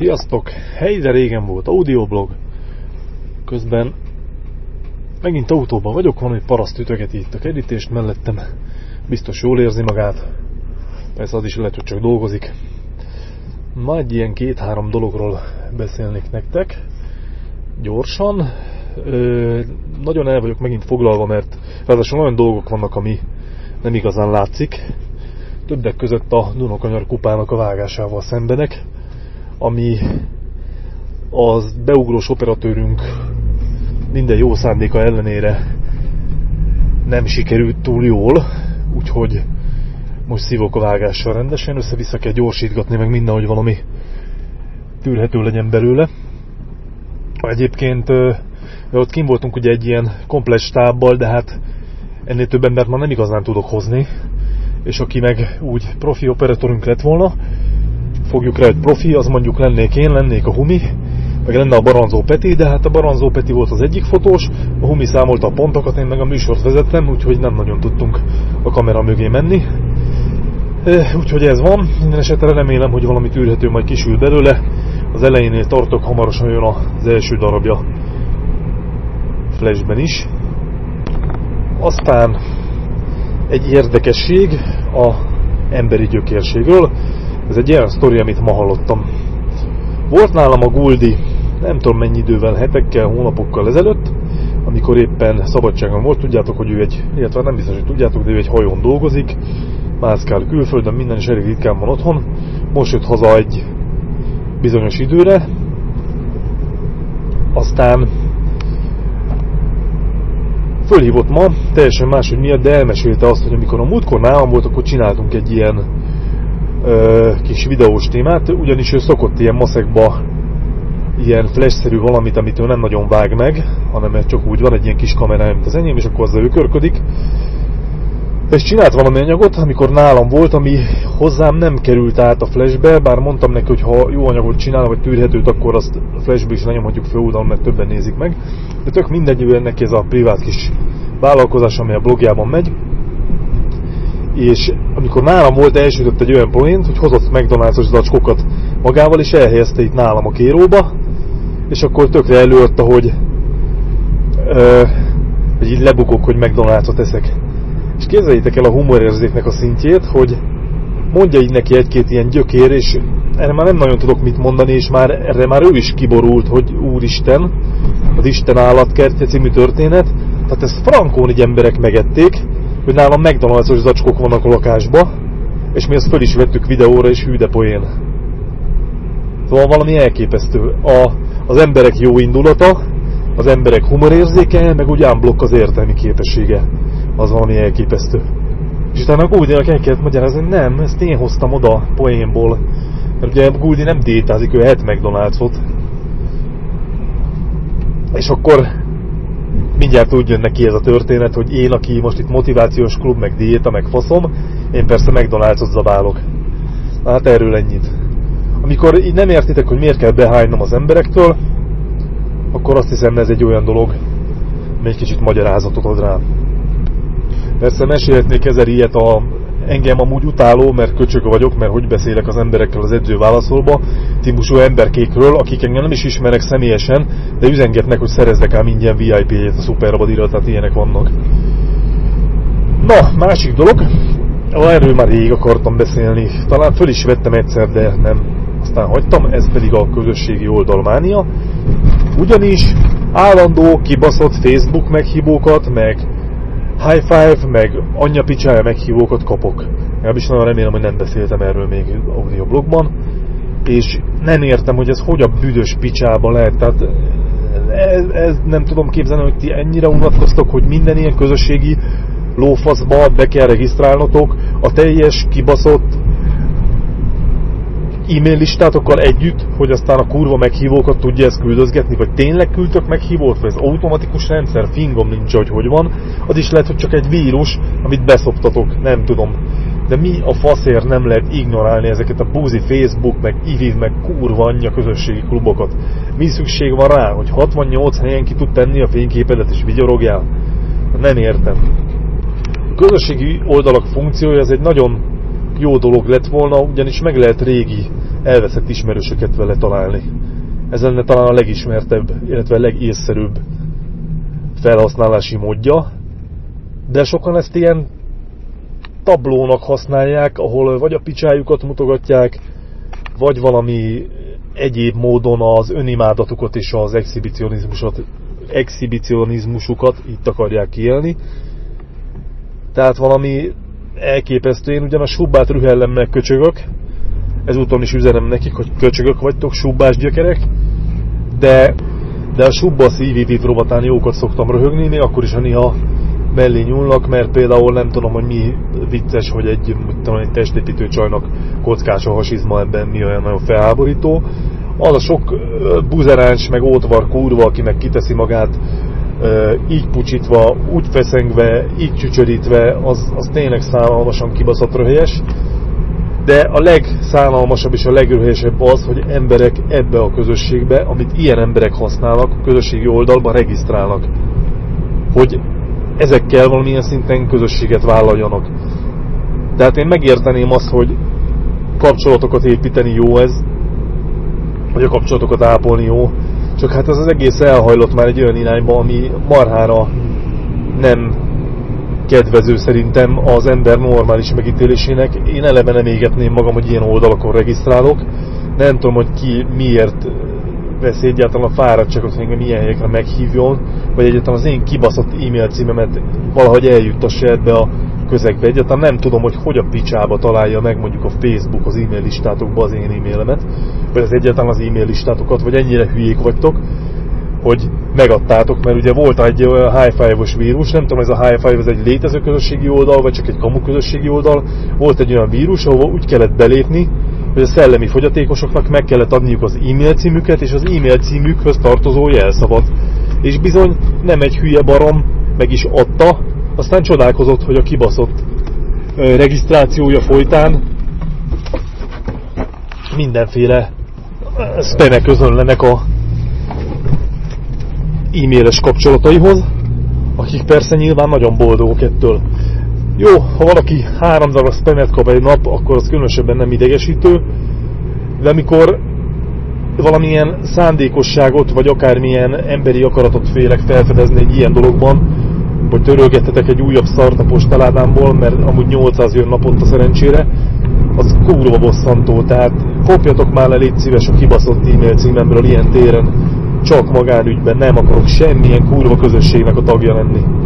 Sziasztok! Helyre régen volt audioblog, közben megint autóban vagyok, egy paraszt ütögeti itt a kerítést mellettem, biztos jól érzi magát, persze az is lehet, hogy csak dolgozik. Ma egy ilyen két-három dologról beszélnék nektek, gyorsan, Ö, nagyon el vagyok megint foglalva, mert ráadásul olyan dolgok vannak, ami nem igazán látszik. Többek között a Dunakanyar kupának a vágásával szembenek, ami az beugrós operatőrünk minden jó szándéka ellenére nem sikerült túl jól, úgyhogy most szívok a vágással rendesen, össze-vissza kell gyorsítgatni, meg minden, hogy valami tűrhető legyen belőle. Egyébként ott kim voltunk ugye egy ilyen komplex stábbal, de hát ennél több embert már nem igazán tudok hozni, és aki meg úgy profi operatőrünk lett volna, fogjuk rá, hogy profi, az mondjuk lennék én, lennék a Humi, meg lenne a Baranzó Peti, de hát a Baranzó Peti volt az egyik fotós, a Humi számolta a pontokat, én meg a műsort vezettem, úgyhogy nem nagyon tudtunk a kamera mögé menni. Úgyhogy ez van, minden esetre remélem, hogy valami tűrhető majd kisül belőle. Az elejénél tartok, hamarosan jön az első darabja flashben is. Aztán egy érdekesség a emberi gyökérségről. Ez egy olyan sztori, amit ma hallottam. Volt nálam a Guldi, nem tudom mennyi idővel, hetekkel, hónapokkal ezelőtt, amikor éppen szabadságon volt, tudjátok, hogy ő egy, illetve nem biztos, hogy tudjátok, de ő egy hajón dolgozik, mászkál külföldön, minden is elég ritkán van otthon. Most jött haza egy bizonyos időre, aztán fölhívott ma, teljesen máshogy miatt, de elmesélte azt, hogy amikor a múltkor nálam volt, akkor csináltunk egy ilyen kis videós témát, ugyanis ő szokott ilyen maszekba ilyen flash-szerű valamit, amit ő nem nagyon vág meg, hanem csak úgy van egy ilyen kis kamerája, mint az enyém, és akkor azzal ő körködik. És csinált valami anyagot, amikor nálam volt, ami hozzám nem került át a flashbe, bár mondtam neki, hogy ha jó anyagot csinál, vagy tűrhetőt, akkor azt flashbe is lenyomhatjuk főoldalon, mert többen nézik meg. De tök mindegy, ő neki ez a privát kis vállalkozás, ami a blogjában megy. És amikor nálam volt, elsütött egy olyan poént, hogy hozott McDonald's-os zacskókat magával, és elhelyezte itt nálam a kéróba, és akkor tökre előadta, hogy, ö, hogy így lebukok, hogy McDonald's-ot eszek. És képzeljétek el a humorérzéknek a szintjét, hogy mondja így neki egy-két ilyen gyökér, és erre már nem nagyon tudok mit mondani, és már erre már ő is kiborult, hogy Úristen, az Isten állatkertje című történet. Tehát ezt frankón így emberek megették, hogy nálam McDonald's-os zacskók vannak a lakásba, és mi ezt föl is vettük videóra, és hű de poén. Szóval valami elképesztő. A, az emberek jó indulata, az emberek humorérzéke, meg úgy blokk az értelmi képessége. Az valami elképesztő. És utána a Guldinak el kellett magyarázni, nem, ezt én hoztam oda poénból. Mert ugye Guldi nem diétázik, ő het McDonald's-ot. És akkor mindjárt úgy jön neki ez a történet, hogy én, aki most itt motivációs klub, meg diéta, meg faszom, én persze McDonald's-ot zabálok. Hát erről ennyit. Amikor így nem értitek, hogy miért kell behánynom az emberektől, akkor azt hiszem ez egy olyan dolog, egy kicsit magyarázatot ad rá. Persze mesélhetnék ezer ilyet a engem amúgy utáló, mert köcsög vagyok, mert hogy beszélek az emberekkel az edző válaszolba, típusú emberkékről, akik engem nem is ismernek személyesen, de üzengetnek, hogy szerezzek ám ingyen VIP-jét a szuperbadira, tehát ilyenek vannak. Na, másik dolog, erről már rég akartam beszélni, talán föl is vettem egyszer, de nem, aztán hagytam, ez pedig a közösségi oldalmánia, ugyanis állandó kibaszott Facebook meghívókat, meg high five, meg anyja picsája meghívókat kapok. is nagyon remélem, hogy nem beszéltem erről még audioblogban. És nem értem, hogy ez hogy a büdös picsába lehet. Tehát ez, ez nem tudom képzelni, hogy ti ennyire unatkoztok, hogy minden ilyen közösségi lófaszba be kell regisztrálnotok a teljes kibaszott e-mail listátokkal együtt, hogy aztán a kurva meghívókat tudja ezt küldözgetni, vagy tényleg küldtök meghívót, vagy ez automatikus rendszer, fingom nincs, hogy hogy van, az is lehet, hogy csak egy vírus, amit beszoptatok, nem tudom. De mi a faszért nem lehet ignorálni ezeket a búzi Facebook, meg ivid, meg kurva anyja közösségi klubokat? Mi szükség van rá, hogy 68 helyen ki tud tenni a fényképedet és vigyorogjál? Nem értem. A közösségi oldalak funkciója ez egy nagyon jó dolog lett volna, ugyanis meg lehet régi elveszett ismerősöket vele találni. Ez lenne talán a legismertebb, illetve a legészszerűbb felhasználási módja, de sokan ezt ilyen tablónak használják, ahol vagy a picsájukat mutogatják, vagy valami egyéb módon az önimádatukat és az exhibicionizmusot, exhibicionizmusukat itt akarják kielni. Tehát valami elképesztő. Én ugyan a subbát rühellemmel köcsögök, ezúton is üzenem nekik, hogy köcsögök vagytok, subbás gyökerek, de, de a subba szívítít rovatán jókat szoktam röhögni, még akkor is, ha néha mellé nyúlnak, mert például nem tudom, hogy mi vicces, hogy egy, tudom, egy testépítő csajnak kockás a hasizma, ebben mi olyan nagyon felháborító. Az a sok buzeráns, meg ótvar kurva, aki meg kiteszi magát így pucsítva, úgy feszengve, így csücsörítve, az, az tényleg szállalmasan kibaszott röhelyes. De a legszállalmasabb és a legröhelyesebb az, hogy emberek ebbe a közösségbe, amit ilyen emberek használnak, a közösségi oldalban regisztrálnak. Hogy ezekkel valamilyen szinten közösséget vállaljanak. Tehát én megérteném azt, hogy kapcsolatokat építeni jó ez, vagy a kapcsolatokat ápolni jó, csak hát ez az egész elhajlott már egy olyan irányba, ami marhára nem kedvező szerintem az ember normális megítélésének. Én eleve nem égetném magam, hogy ilyen oldalakon regisztrálok. Nem tudom, hogy ki miért veszi egyáltalán a fáradtságot, hogy engem ilyen helyekre meghívjon, vagy egyáltalán az én kibaszott e-mail címemet valahogy eljuttassa ebbe a közegbe. Egyáltalán nem tudom, hogy hogy a picsába találja meg mondjuk a Facebook az e-mail listátokba az én e-mailemet, vagy az egyáltalán az e-mail listátokat, vagy ennyire hülyék vagytok, hogy megadtátok, mert ugye volt egy high five-os vírus, nem tudom, ez a high five ez egy létező közösségi oldal, vagy csak egy kamu közösségi oldal, volt egy olyan vírus, ahol úgy kellett belépni, hogy a szellemi fogyatékosoknak meg kellett adniuk az e-mail címüket és az e-mail címükhöz tartozó jelszavat. És bizony nem egy hülye barom meg is adta, aztán csodálkozott, hogy a kibaszott regisztrációja folytán mindenféle spamek közönlenek a e-mailes kapcsolataihoz, akik persze nyilván nagyon boldogok ettől. Jó, ha valaki három darab spamet kap egy nap, akkor az különösebben nem idegesítő, de amikor valamilyen szándékosságot, vagy akármilyen emberi akaratot félek felfedezni egy ilyen dologban, hogy törölgettetek egy újabb szart a postaládámból, mert amúgy 800 jön naponta szerencsére, az kurva bosszantó, tehát kopjatok már le, légy szíves a kibaszott e-mail címemről ilyen téren, csak magánügyben, nem akarok semmilyen kurva közösségnek a tagja lenni.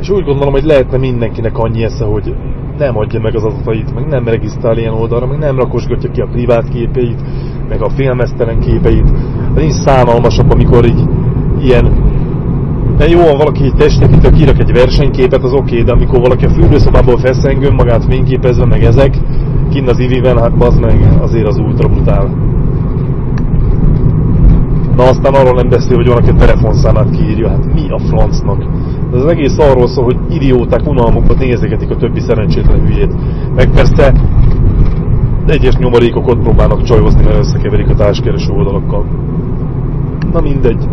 És úgy gondolom, hogy lehetne mindenkinek annyi esze, hogy nem adja meg az adatait, meg nem regisztrál ilyen oldalra, meg nem rakosgatja ki a privát képeit, meg a filmesztelen képeit. De nincs szánalmasabb, amikor így ilyen de jó, valaki egy testépítő kirak egy versenyképet, az oké, okay, de amikor valaki a fürdőszobából feszengő magát fényképezve, meg ezek, kinn az ivivel, hát bazd meg, azért az ultra brutál. Na aztán arról nem beszél, hogy valaki a telefonszámát kiírja, hát mi a francnak? De az egész arról szól, hogy idióták unalmukat nézegetik a többi szerencsétlen hülyét. Meg persze egyes nyomorékok próbálnak csajozni, mert összekeverik a társkereső oldalakkal. Na mindegy.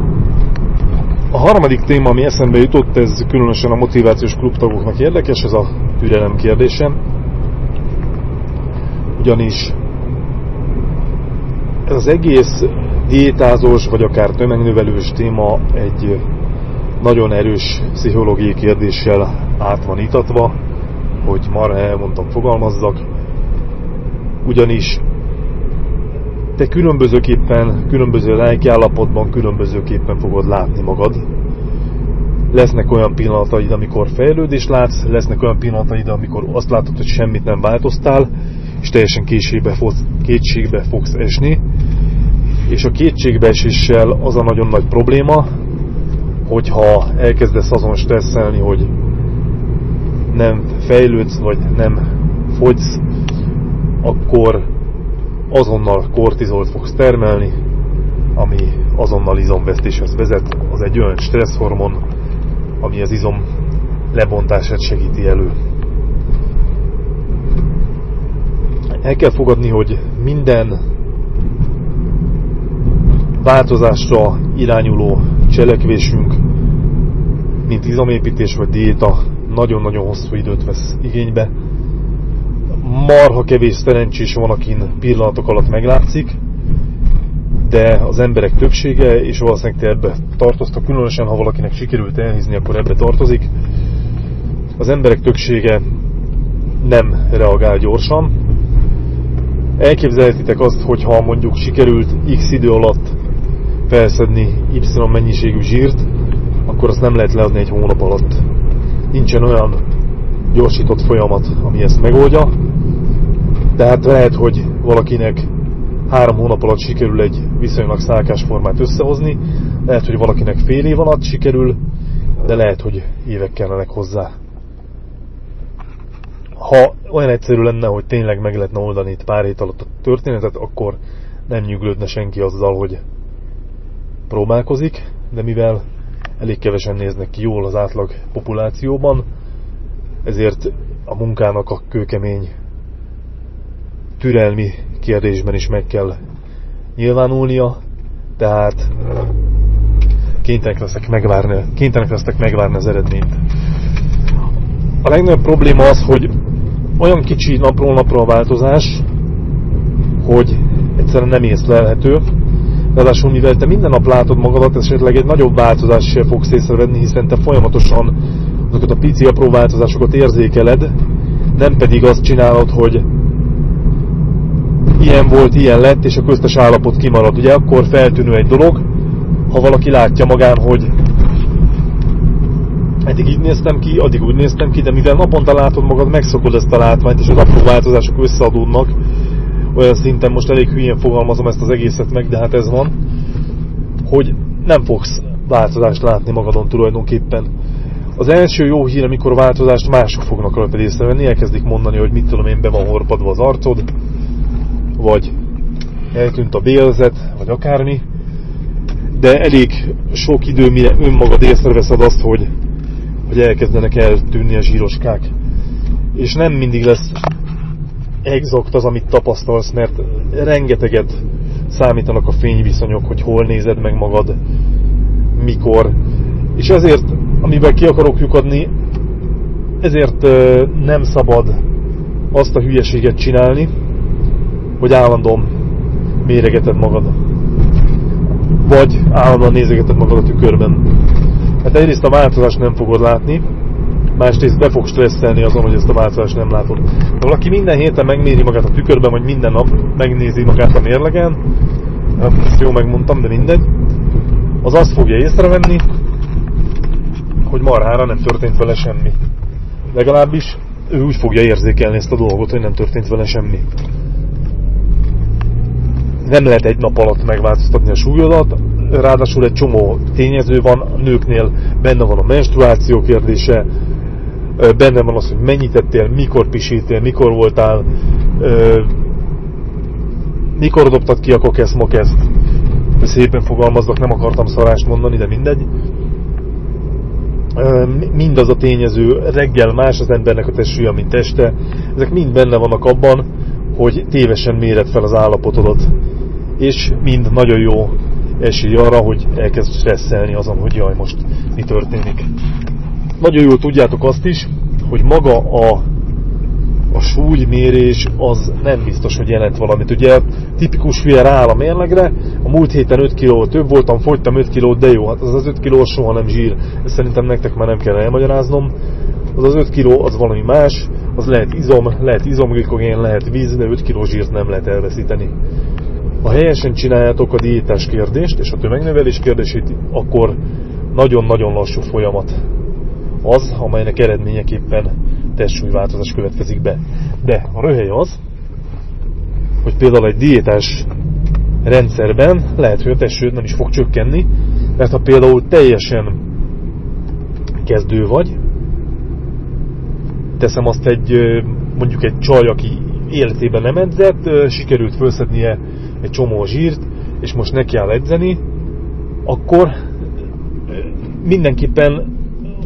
A harmadik téma, ami eszembe jutott, ez különösen a motivációs klubtagoknak érdekes, ez a türelem kérdése. Ugyanis ez az egész diétázós, vagy akár tömegnövelős téma egy nagyon erős pszichológiai kérdéssel át van itatva, hogy már elmondtam, fogalmazzak. Ugyanis te különbözőképpen, különböző lelkiállapotban különbözőképpen fogod látni magad. Lesznek olyan pillanataid, amikor fejlődés látsz, lesznek olyan pillanataid, amikor azt látod, hogy semmit nem változtál, és teljesen kétségbe fogsz, kétségbe fogsz esni. És a kétségbeeséssel az a nagyon nagy probléma, hogyha elkezdesz azon stresszelni, hogy nem fejlődsz, vagy nem fogysz, akkor azonnal kortizolt fogsz termelni, ami azonnal izomvesztéshez vezet. Az egy olyan stresszhormon, ami az izom lebontását segíti elő. El kell fogadni, hogy minden változásra irányuló cselekvésünk, mint izomépítés vagy diéta, nagyon-nagyon hosszú időt vesz igénybe. marha kevés szerencsés van, akin pillanatok alatt meglátszik, de az emberek többsége, és valószínűleg te ebbe tartoztak, különösen ha valakinek sikerült elhízni, akkor ebbe tartozik. Az emberek többsége nem reagál gyorsan. Elképzelhetitek azt, hogyha mondjuk sikerült x idő alatt felszedni y mennyiségű zsírt, akkor azt nem lehet leadni egy hónap alatt. Nincsen olyan gyorsított folyamat, ami ezt megoldja. Tehát lehet, hogy valakinek három hónap alatt sikerül egy viszonylag szálkás formát összehozni, lehet, hogy valakinek fél év alatt sikerül, de lehet, hogy évek kellenek hozzá. Ha olyan egyszerű lenne, hogy tényleg meg lehetne oldani itt pár hét alatt a történetet, akkor nem nyuglődne senki azzal, hogy próbálkozik, de mivel elég kevesen néznek ki jól az átlag populációban, ezért a munkának a kőkemény türelmi kérdésben is meg kell nyilvánulnia, tehát kénytelenek leszek megvárni, kénytelenek leszek megvárni az eredményt. A legnagyobb probléma az, hogy olyan kicsi napról napra a változás, hogy egyszerűen nem észlelhető. Ráadásul, mivel te minden nap látod magadat, esetleg egy nagyobb változást sem fogsz észrevenni, hiszen te folyamatosan azokat a pici apró változásokat érzékeled, nem pedig azt csinálod, hogy ilyen volt, ilyen lett, és a köztes állapot kimarad. Ugye akkor feltűnő egy dolog, ha valaki látja magán, hogy eddig így néztem ki, addig úgy néztem ki, de mivel naponta látod magad, megszokod ezt a látványt, és az apró változások összeadódnak, olyan szinten most elég hülyén fogalmazom ezt az egészet meg, de hát ez van, hogy nem fogsz változást látni magadon tulajdonképpen. Az első jó hír, amikor változást mások fognak rajta észrevenni, elkezdik mondani, hogy mit tudom én, be van horpadva az arcod, vagy eltűnt a bélzet, vagy akármi, de elég sok idő, mire önmagad észreveszed azt, hogy, hogy elkezdenek eltűnni a zsíroskák. És nem mindig lesz exakt az, amit tapasztalsz, mert rengeteget számítanak a fényviszonyok, hogy hol nézed meg magad, mikor. És ezért, amivel ki akarok lyukadni, ezért nem szabad azt a hülyeséget csinálni, hogy állandóan méregeted magad. Vagy állandóan nézegeted magad a tükörben. Hát egyrészt a változást nem fogod látni, másrészt be fog stresszelni azon, hogy ezt a változást nem látod. De valaki minden héten megnézi magát a tükörben, vagy minden nap megnézi magát a mérlegen, hát ezt jó megmondtam, de mindegy, az azt fogja észrevenni, hogy marhára nem történt vele semmi. Legalábbis ő úgy fogja érzékelni ezt a dolgot, hogy nem történt vele semmi nem lehet egy nap alatt megváltoztatni a súlyodat, ráadásul egy csomó tényező van, a nőknél benne van a menstruáció kérdése, benne van az, hogy mennyit tettél, mikor pisítél, mikor voltál, mikor dobtad ki a kokesz mokeszt. Szépen fogalmazok, nem akartam szarást mondani, de mindegy. Mindaz a tényező, reggel más az embernek a testsúlya, mint teste, ezek mind benne vannak abban, hogy tévesen méred fel az állapotodat és mind nagyon jó esély arra, hogy elkezd stresszelni azon, hogy jaj, most mi történik. Nagyon jól tudjátok azt is, hogy maga a, a súlymérés az nem biztos, hogy jelent valamit. Ugye tipikus hülye rááll a mérlegre, a múlt héten 5 kg több voltam, fogytam 5 kg, de jó, hát az az 5 kg soha nem zsír, ezt szerintem nektek már nem kell elmagyaráznom. Az az 5 kg az valami más, az lehet izom, lehet izomglikogén, lehet víz, de 5 kg zsírt nem lehet elveszíteni. Ha helyesen csináljátok a diétás kérdést és a tömegnövelés kérdését, akkor nagyon-nagyon lassú folyamat az, amelynek eredményeképpen testsúlyváltozás következik be. De a röhely az, hogy például egy diétás rendszerben lehet, hogy a testsúlyod nem is fog csökkenni, mert ha például teljesen kezdő vagy, teszem azt egy, mondjuk egy csaj, aki életében nem edzett, sikerült felszednie egy csomó zsírt, és most neki áll edzeni, akkor mindenképpen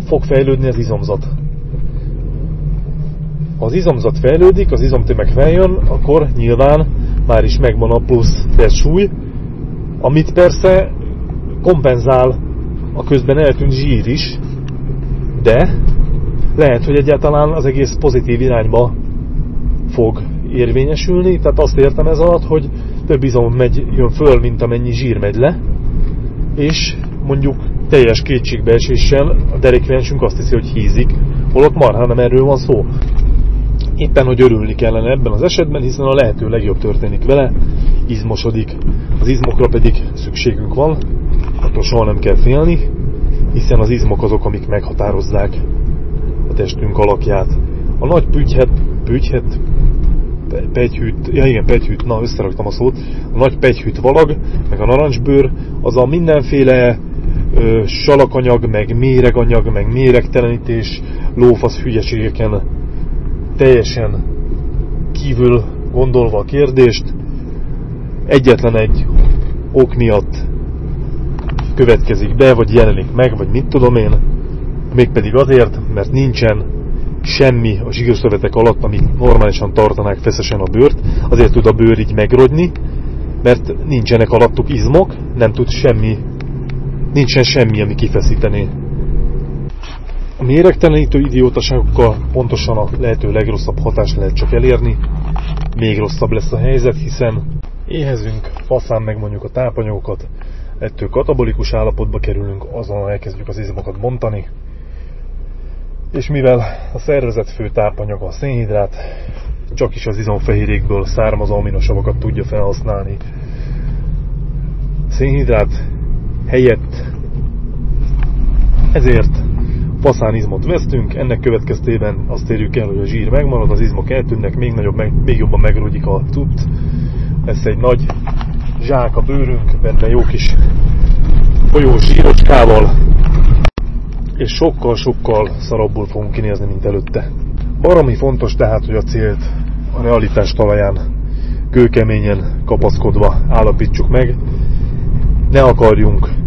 fog fejlődni az izomzat. Ha az izomzat fejlődik, az izomtömeg feljön, akkor nyilván már is megvan a plusz testsúly, amit persze kompenzál a közben eltűnt zsír is, de lehet, hogy egyáltalán az egész pozitív irányba fog érvényesülni, tehát azt értem ez alatt, hogy több izom megy, jön föl, mint amennyi zsír megy le, és mondjuk teljes kétségbeeséssel a derékvensünk azt hiszi, hogy hízik, holott marha nem erről van szó. Éppen, hogy örülni kellene ebben az esetben, hiszen a lehető legjobb történik vele, izmosodik. Az izmokra pedig szükségünk van, attól soha nem kell félni, hiszen az izmok azok, amik meghatározzák a testünk alakját. A nagy pügyhet, pügyhet, pegyhűt, ja igen, pegyhűt, na összeraktam a szót, a nagy pegyhűt valag, meg a narancsbőr, az a mindenféle ö, salakanyag, meg méreganyag, meg méregtelenítés, lófasz hülyeségeken teljesen kívül gondolva a kérdést, egyetlen egy ok miatt következik be, vagy jelenik meg, vagy mit tudom én, mégpedig azért, mert nincsen semmi a zsírszövetek alatt, ami normálisan tartanák feszesen a bőrt, azért tud a bőr így megrogyni, mert nincsenek alattuk izmok, nem tud semmi, nincsen semmi, ami kifeszítené. A méregtelenítő idiótaságokkal pontosan a lehető legrosszabb hatást lehet csak elérni, még rosszabb lesz a helyzet, hiszen éhezünk, faszán megmondjuk a tápanyagokat, ettől katabolikus állapotba kerülünk, azonnal elkezdjük az izmokat bontani, és mivel a szervezet fő tápanyaga a szénhidrát, csak is az izomfehérékből származó aminosavakat tudja felhasználni. Szénhidrát helyett ezért faszánizmot vesztünk, ennek következtében azt érjük el, hogy a zsír megmarad, az izmok eltűnnek, még, nagyobb, meg, még jobban megrúgyik a cucc, lesz egy nagy zsák a bőrünk, benne jó kis folyós zsírocskával, és sokkal-sokkal szarabbul fogunk kinézni, mint előtte. Baromi fontos tehát, hogy a célt a realitás talaján kőkeményen kapaszkodva állapítsuk meg. Ne akarjunk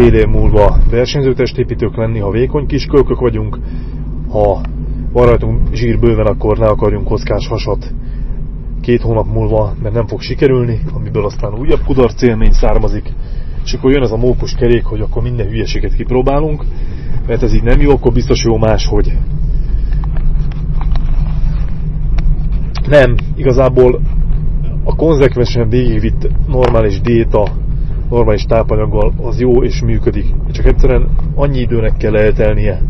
fél év múlva versenyzőtestépítők lenni, ha vékony kis kölkök vagyunk, ha van rajtunk zsír bőven, akkor ne akarjunk kockás hasat két hónap múlva, mert nem fog sikerülni, amiből aztán újabb kudarc élmény származik, és akkor jön ez a mókus kerék, hogy akkor minden hülyeséget kipróbálunk, mert ez így nem jó, akkor biztos jó máshogy. Nem, igazából a konzekvensen végigvitt normális diéta, normális tápanyaggal az jó és működik. Csak egyszerűen annyi időnek kell eltelnie.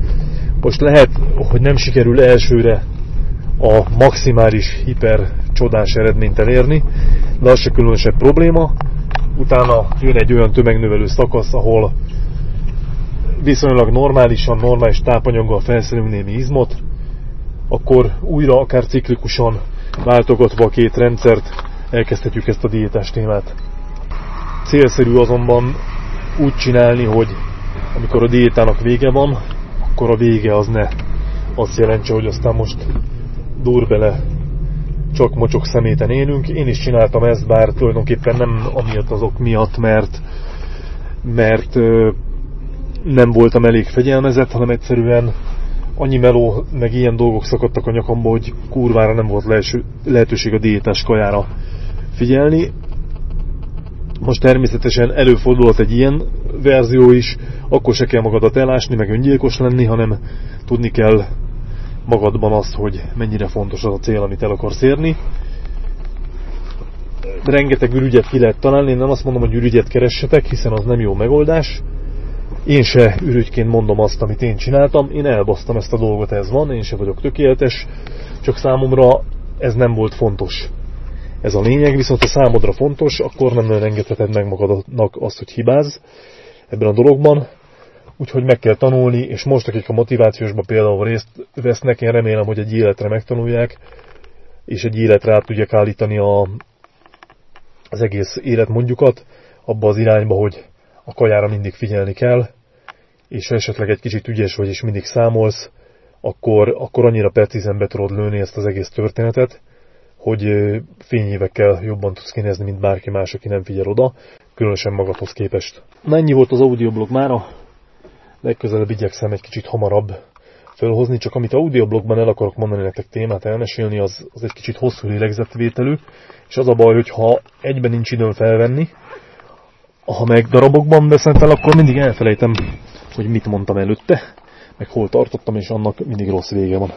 Most lehet, hogy nem sikerül elsőre a maximális hiper csodás eredményt elérni, de az se különösebb probléma. Utána jön egy olyan tömegnövelő szakasz, ahol viszonylag normálisan, normális tápanyaggal felszerelünk némi izmot, akkor újra, akár ciklikusan váltogatva a két rendszert elkezdhetjük ezt a diétás témát. Célszerű azonban úgy csinálni, hogy amikor a diétának vége van, akkor a vége az ne azt jelentse, hogy aztán most dur bele csak mocsok szeméten élünk. Én is csináltam ezt, bár tulajdonképpen nem amiatt azok miatt, mert, mert nem voltam elég fegyelmezett, hanem egyszerűen annyi meló, meg ilyen dolgok szakadtak a nyakamba, hogy kurvára nem volt lehetőség a diétás kajára figyelni. Most természetesen előfordulhat egy ilyen verzió is, akkor se kell magadat elásni, meg öngyilkos lenni, hanem tudni kell magadban azt, hogy mennyire fontos az a cél, amit el akarsz érni. Rengeteg ürügyet ki lehet találni, én nem azt mondom, hogy ürügyet keressetek, hiszen az nem jó megoldás. Én se ürügyként mondom azt, amit én csináltam, én elbasztam ezt a dolgot, ez van, én se vagyok tökéletes, csak számomra ez nem volt fontos. Ez a lényeg, viszont ha számodra fontos, akkor nem engedheted meg magadnak azt, hogy hibáz ebben a dologban, úgyhogy meg kell tanulni, és most, akik a motivációsban például részt vesznek, én remélem, hogy egy életre megtanulják, és egy életre át tudják állítani a, az egész életmondjukat abba az irányba, hogy a kajára mindig figyelni kell, és ha esetleg egy kicsit ügyes vagy, és mindig számolsz, akkor, akkor annyira precízen be tudod lőni ezt az egész történetet, hogy fényévekkel jobban tudsz kinézni, mint bárki más, aki nem figyel oda, különösen magadhoz képest. Na ennyi volt az audioblog mára, legközelebb igyekszem egy kicsit hamarabb felhozni, csak amit audioblogban el akarok mondani nektek témát elmesélni, az, az egy kicsit hosszú lélegzetvételű, és az a baj, hogy ha egyben nincs időm felvenni, ha meg darabokban veszem fel, akkor mindig elfelejtem, hogy mit mondtam előtte, meg hol tartottam, és annak mindig rossz vége van.